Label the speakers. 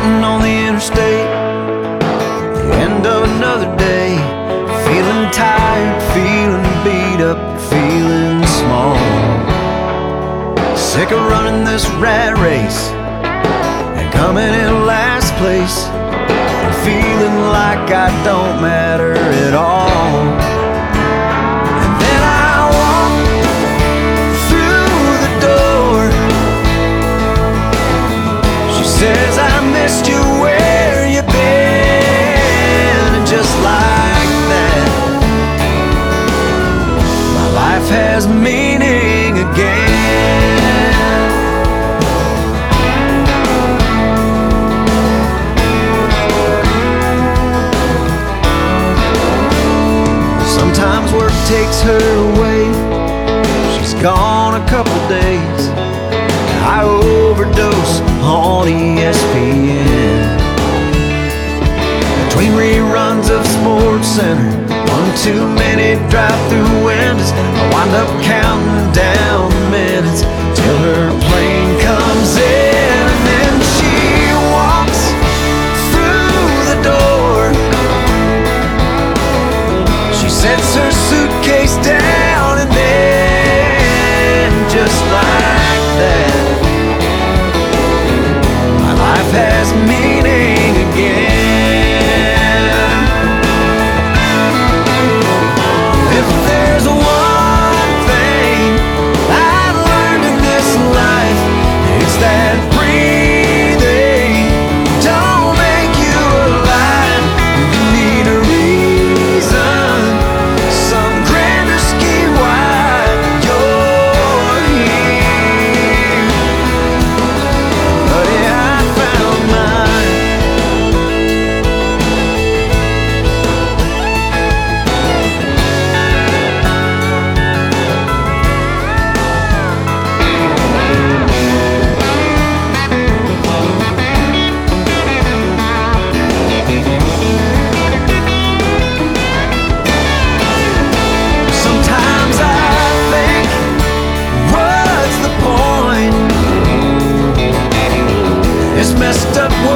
Speaker 1: sitting on the interstate. The end of another day, feeling tired, feeling beat up, feeling small. Sick of running this rat race and coming in last place. And feeling like I don't matter at all. And then I walk through the door. She says takes her away. She's gone a couple days. I overdose on ESPN. Between reruns of SportsCenter, one too many drive-through windows. I wind up counting messed up